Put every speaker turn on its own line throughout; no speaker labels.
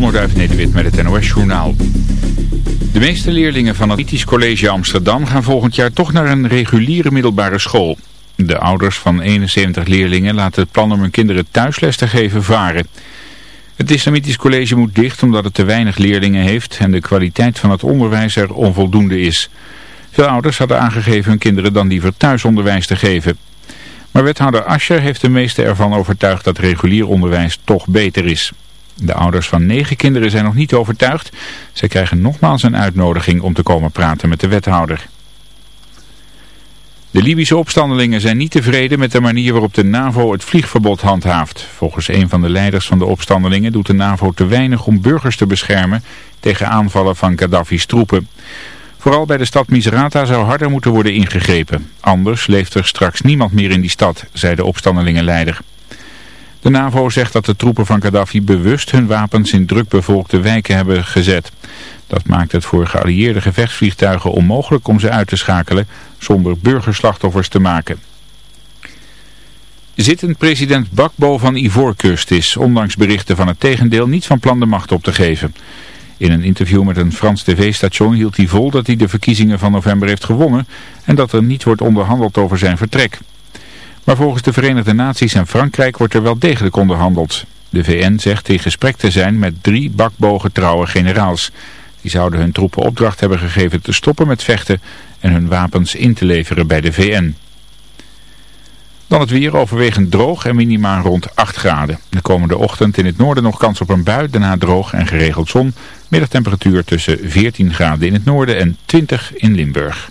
Onderduif Nederwit met het NOS-journaal. De meeste leerlingen van het Ethisch College Amsterdam gaan volgend jaar toch naar een reguliere middelbare school. De ouders van 71 leerlingen laten het plan om hun kinderen thuisles te geven varen. Het Islamitisch College moet dicht omdat het te weinig leerlingen heeft en de kwaliteit van het onderwijs er onvoldoende is. Veel ouders hadden aangegeven hun kinderen dan liever thuisonderwijs te geven. Maar wethouder Ascher heeft de meeste ervan overtuigd dat regulier onderwijs toch beter is. De ouders van negen kinderen zijn nog niet overtuigd. Zij krijgen nogmaals een uitnodiging om te komen praten met de wethouder. De Libische opstandelingen zijn niet tevreden met de manier waarop de NAVO het vliegverbod handhaaft. Volgens een van de leiders van de opstandelingen doet de NAVO te weinig om burgers te beschermen tegen aanvallen van Gaddafi's troepen. Vooral bij de stad Misrata zou harder moeten worden ingegrepen. Anders leeft er straks niemand meer in die stad, zei de opstandelingenleider. De NAVO zegt dat de troepen van Gaddafi bewust hun wapens in drukbevolkte wijken hebben gezet. Dat maakt het voor geallieerde gevechtsvliegtuigen onmogelijk om ze uit te schakelen zonder burgerslachtoffers te maken. Zittend president Bakbo van Ivoorkust is, ondanks berichten van het tegendeel, niet van plan de macht op te geven. In een interview met een Frans tv-station hield hij vol dat hij de verkiezingen van november heeft gewonnen en dat er niet wordt onderhandeld over zijn vertrek. Maar volgens de Verenigde Naties en Frankrijk wordt er wel degelijk onderhandeld. De VN zegt in gesprek te zijn met drie bakbogen generaals. Die zouden hun troepen opdracht hebben gegeven te stoppen met vechten en hun wapens in te leveren bij de VN. Dan het weer overwegend droog en minimaal rond 8 graden. De komende ochtend in het noorden nog kans op een bui, daarna droog en geregeld zon. Middagtemperatuur tussen 14 graden in het noorden en 20 in Limburg.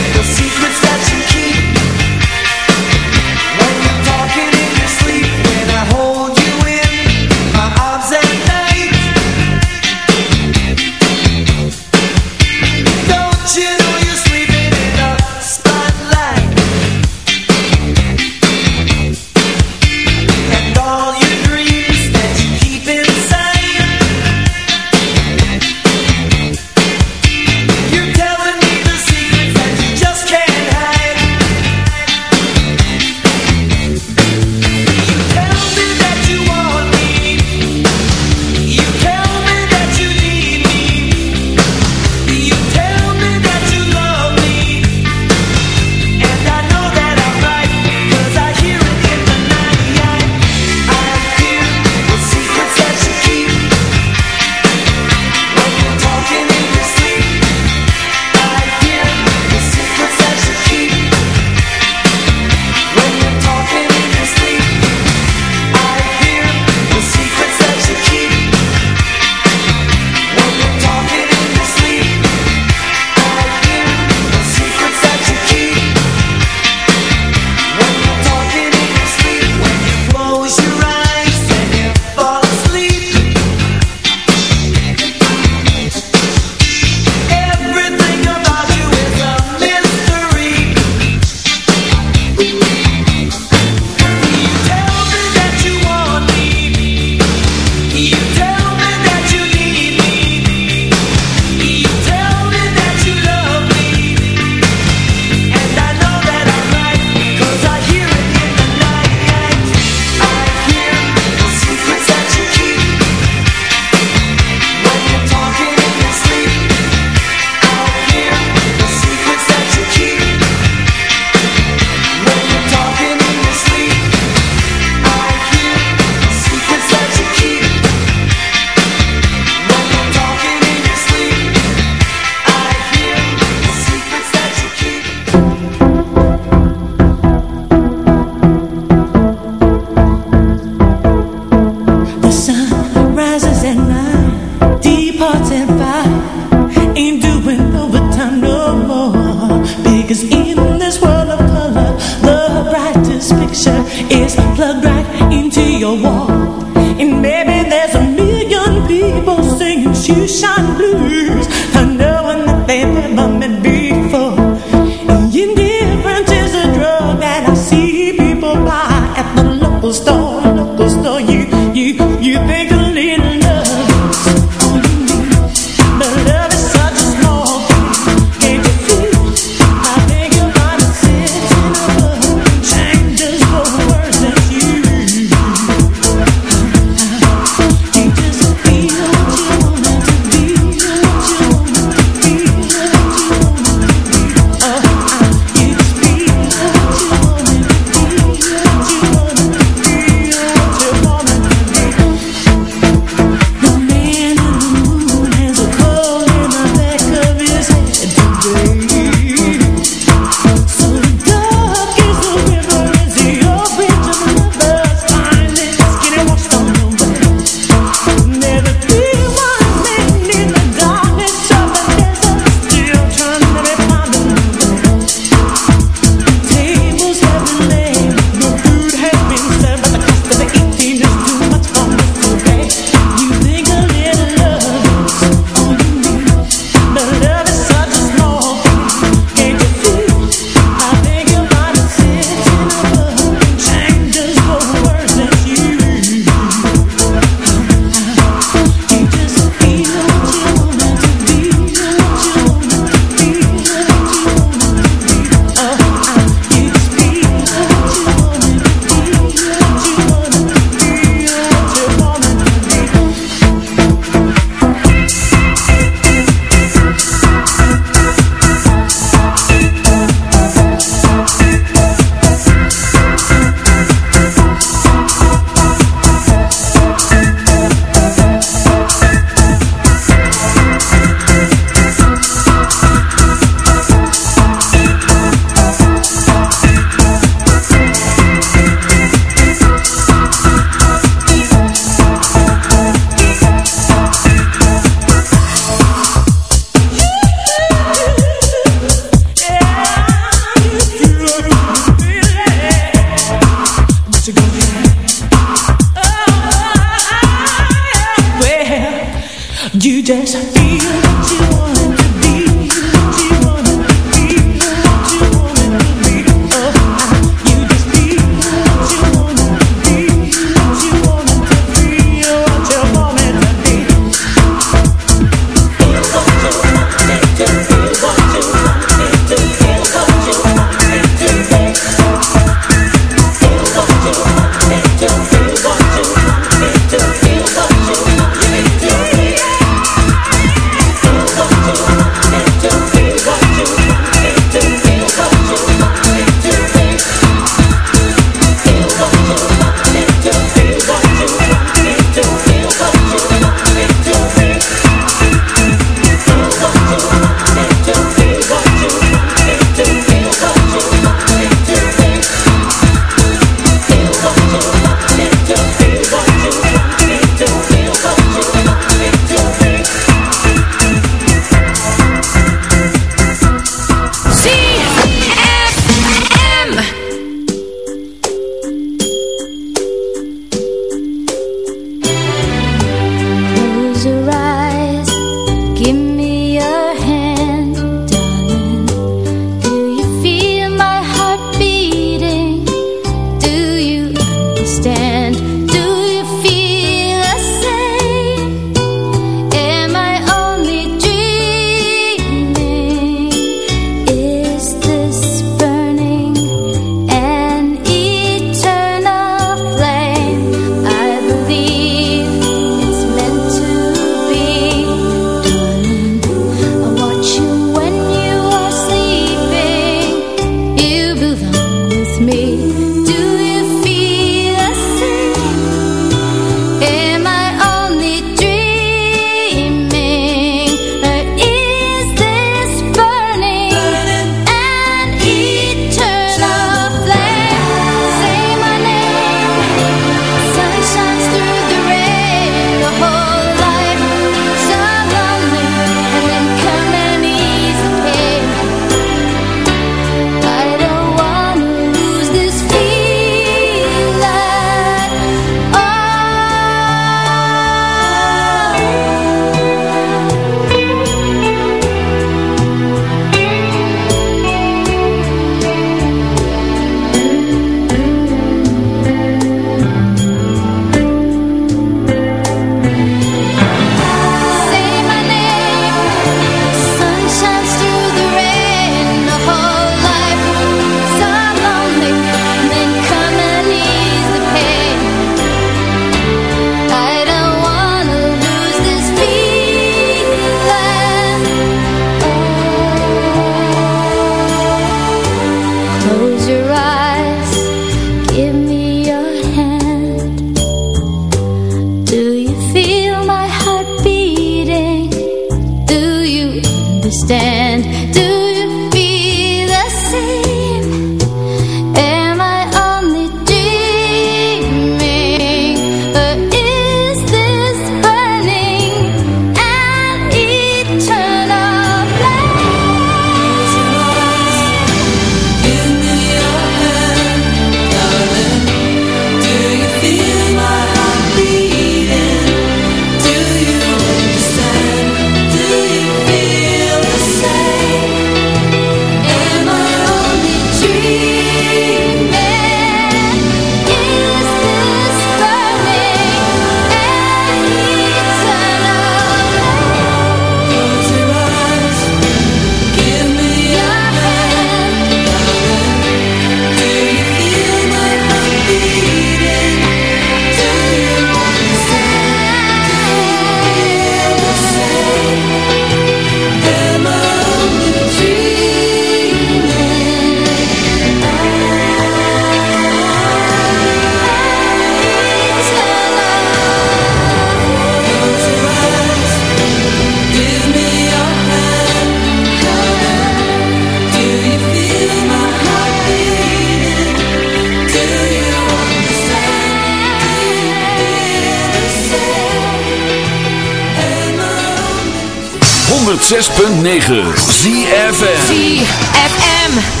106.9 ZFM
ZFM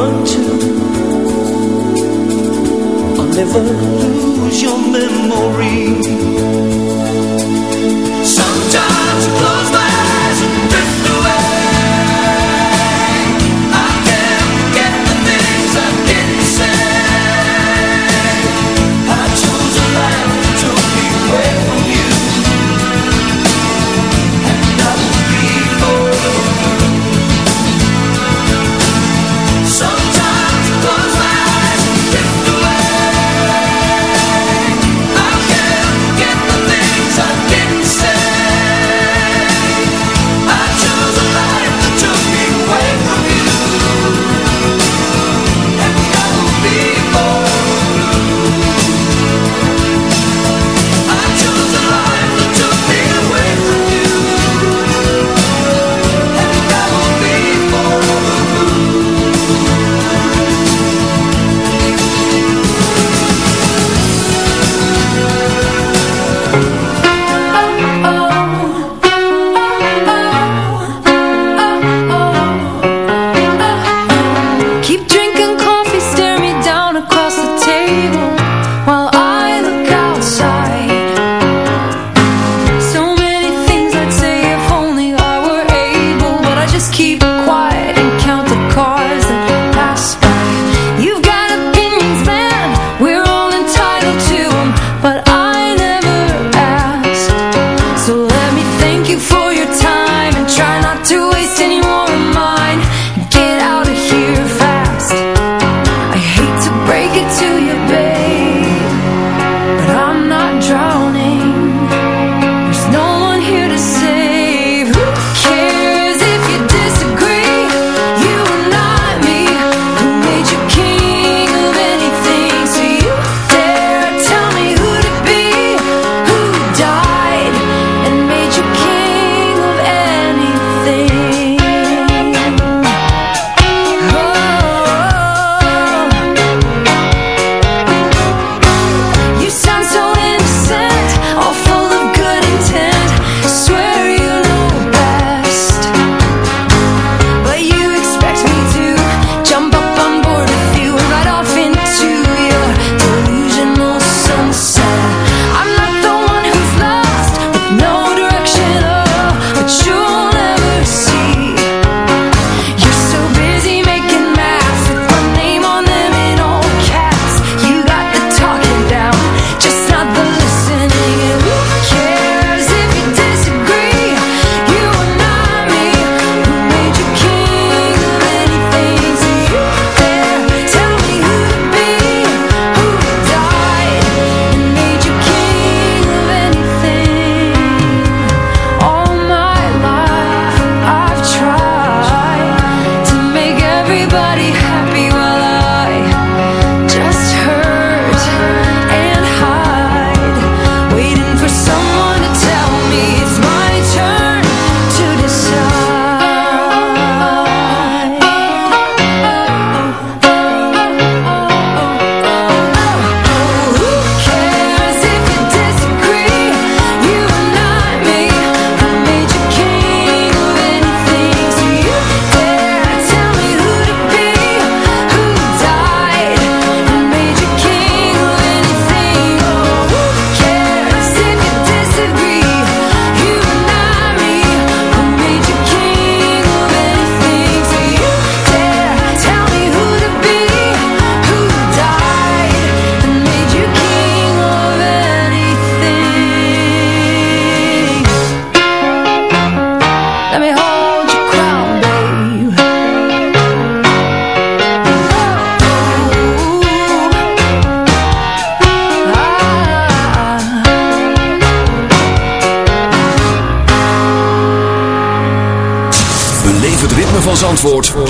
want you. I'll never lose your memory.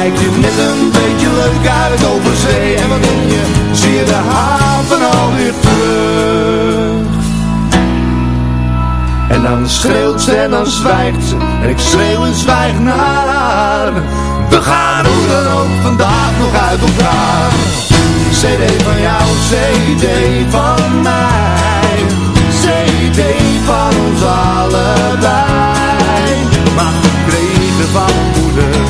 kijk je net een beetje leuk uit over zee. En doe je, zie je de haven alweer terug? En dan schreeuwt ze en dan zwijgt ze. En ik schreeuw en zwijg naar. Haar We gaan hoe dan ook vandaag nog uit elkaar. CD van jou, CD van mij. CD van ons allebei. Maar gekregen van moeder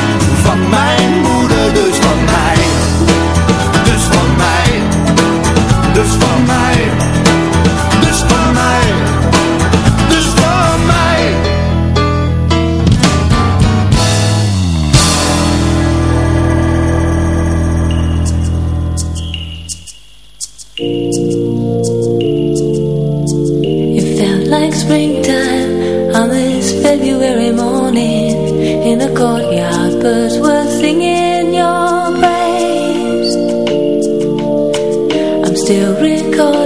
still recall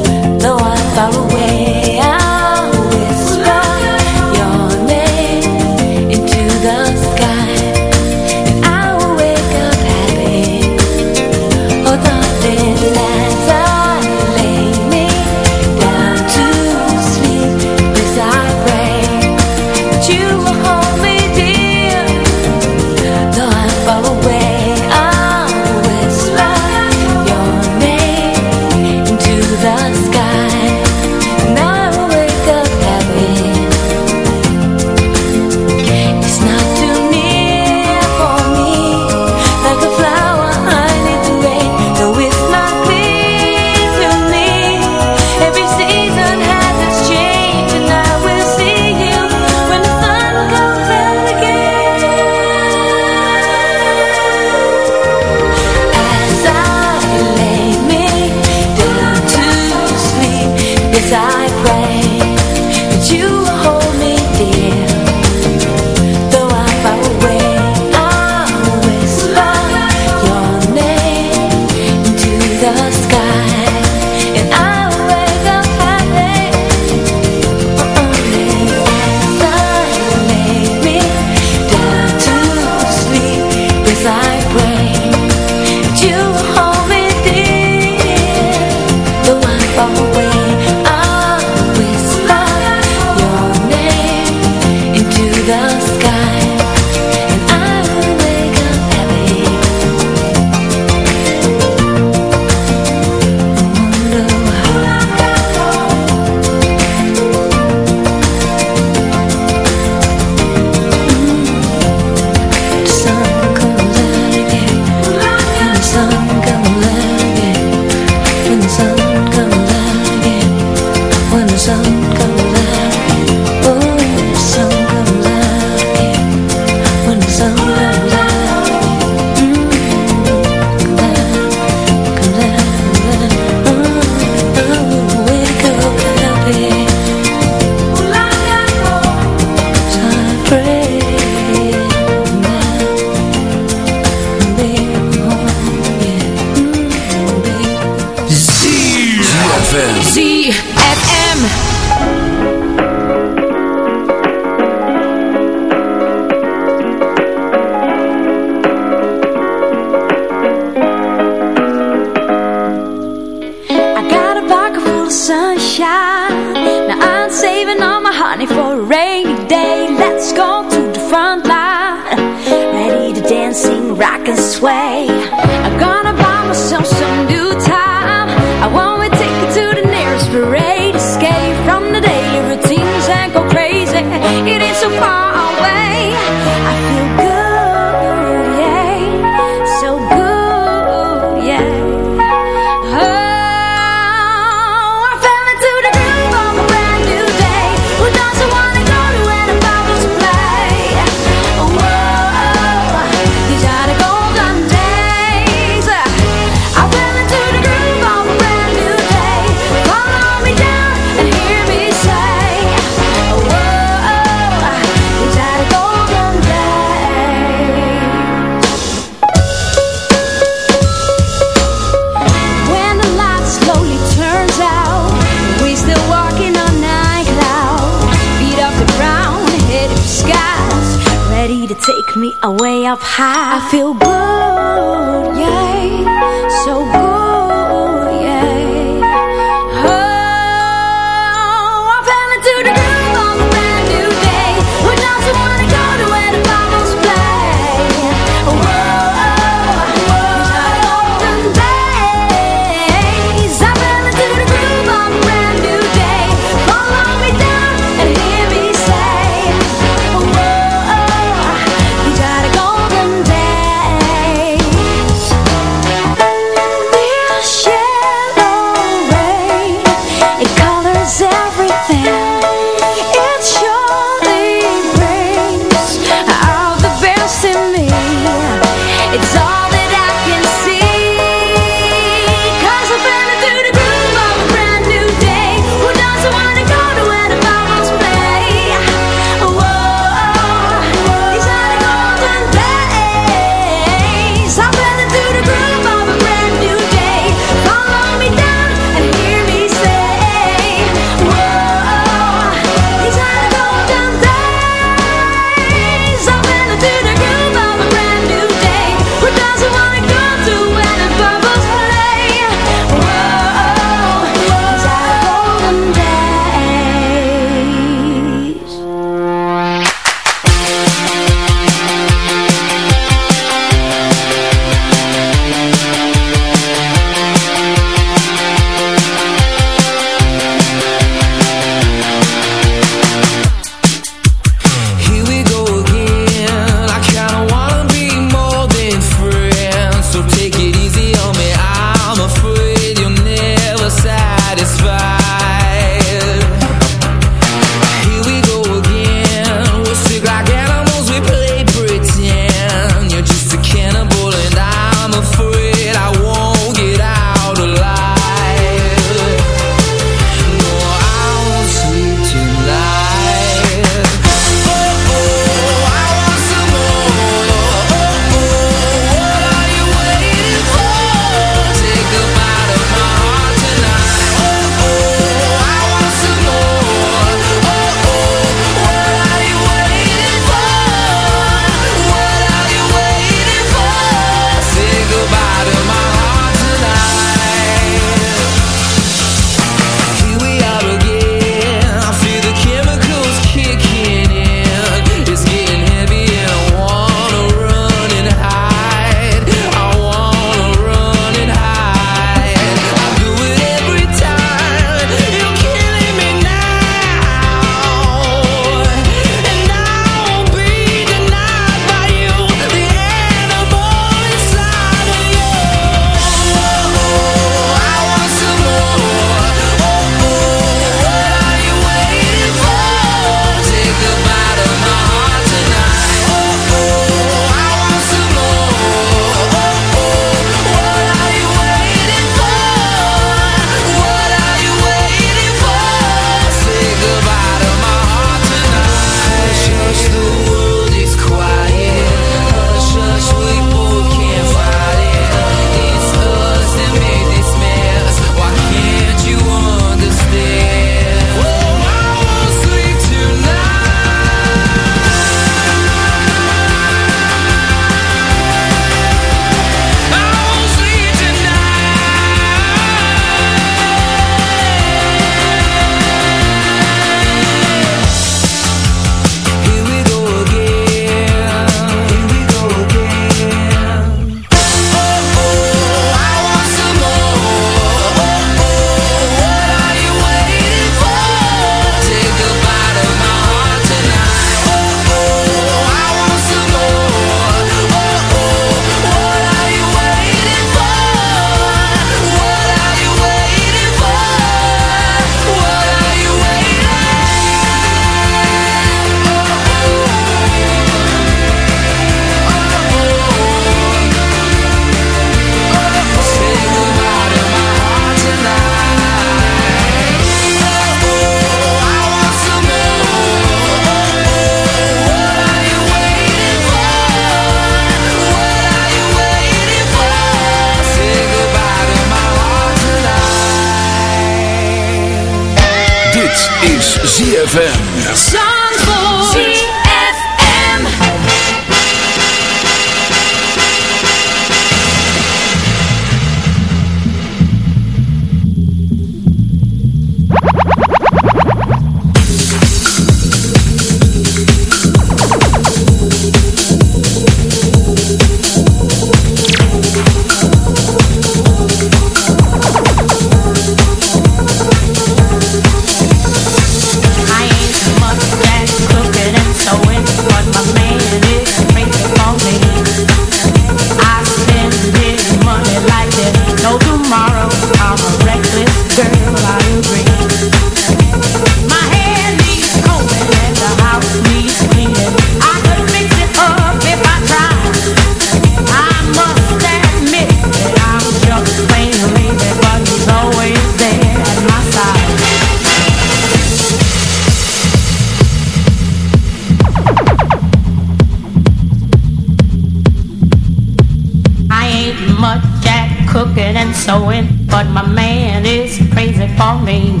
much at cooking and sewing, but my man is crazy for me.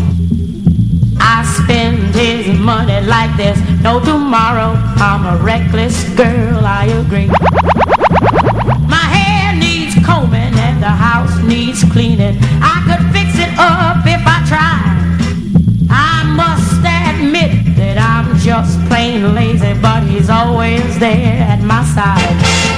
I spend
his money like there's no tomorrow. I'm a reckless girl, I agree. My hair needs combing and the house needs cleaning. I could fix it up if I tried. I must admit that I'm just plain lazy, but he's always there at my side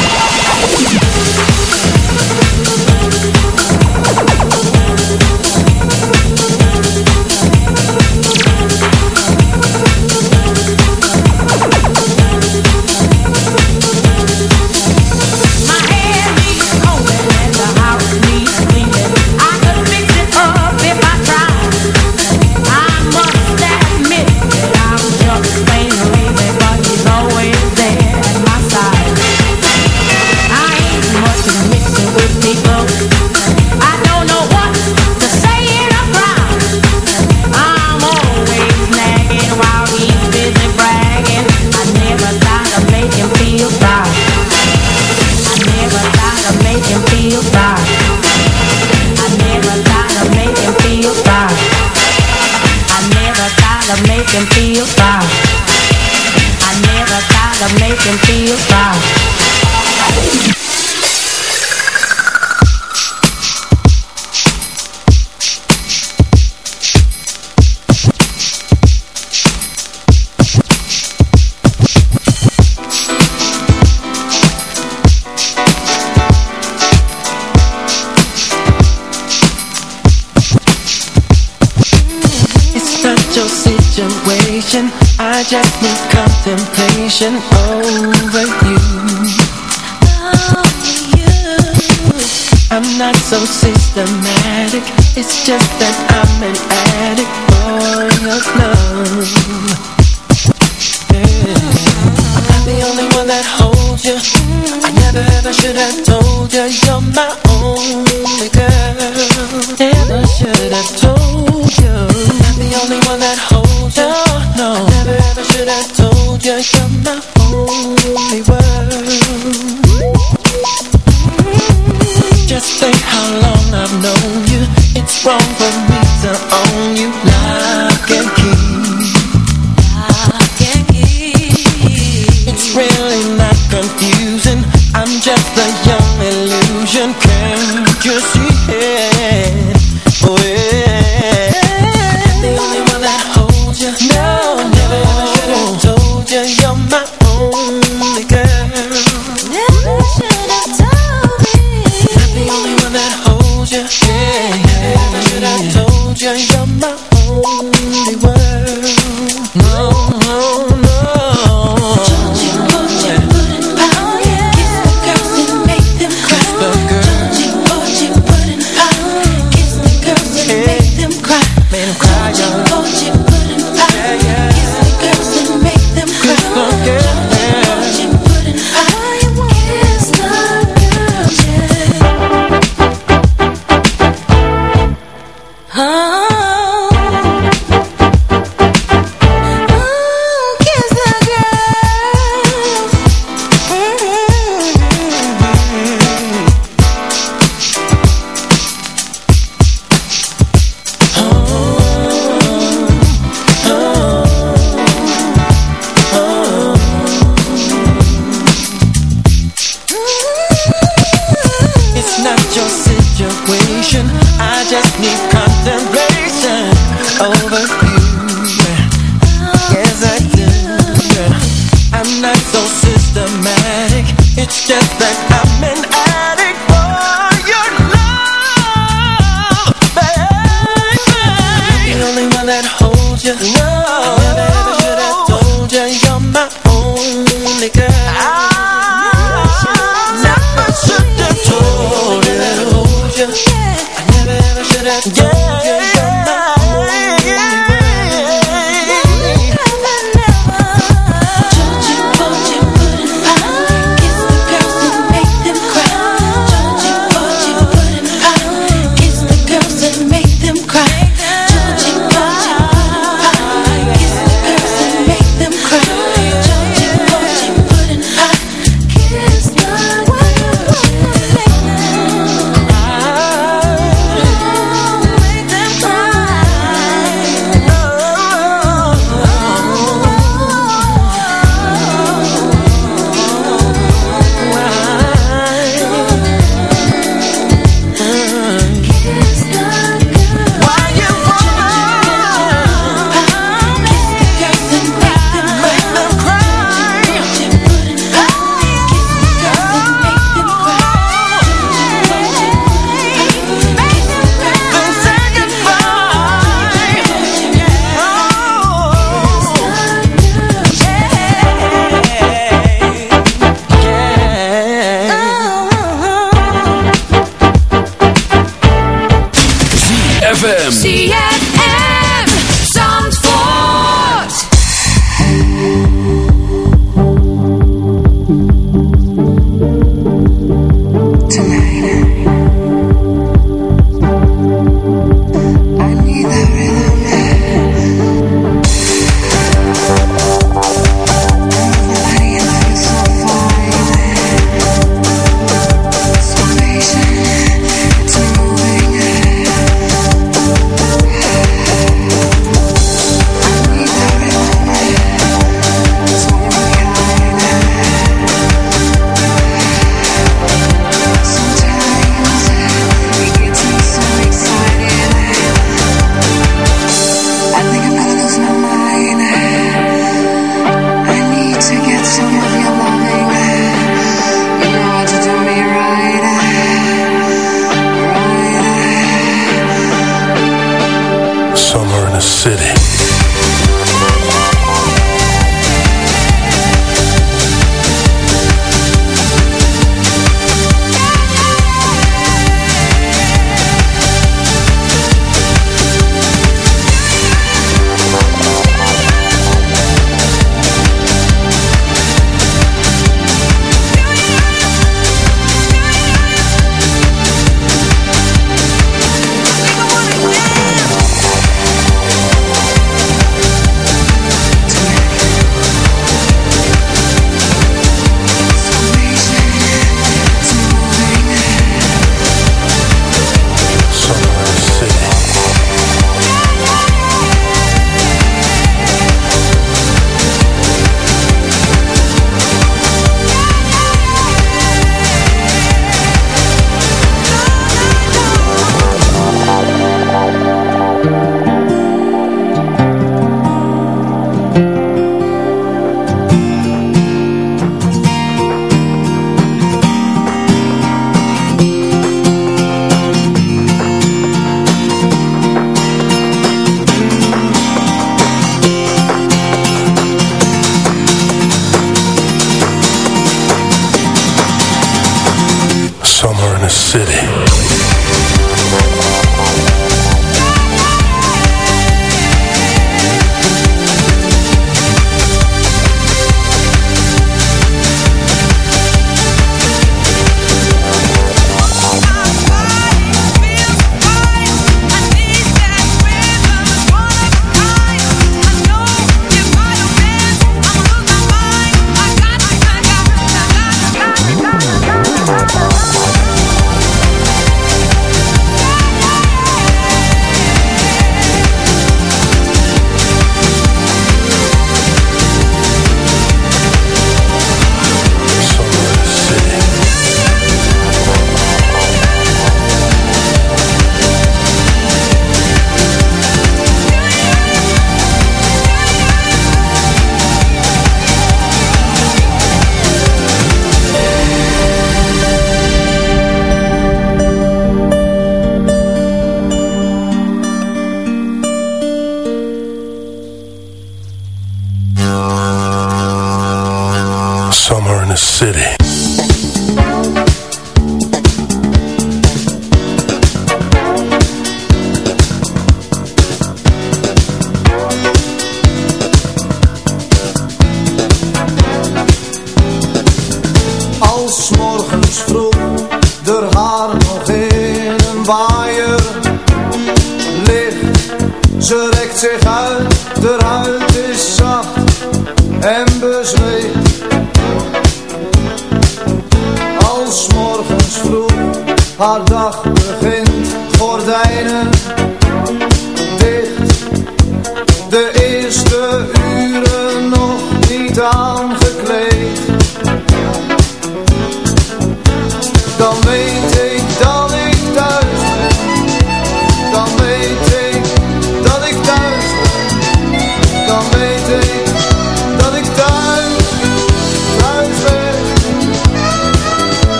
Thank you. Of making feel fine. I never thought I'd make feel fine. temptation I just need contemplation over you. Over you I'm not so systematic It's just that I'm an addict for your love. I'm not the only one that holds you.
I never ever should have told you You're my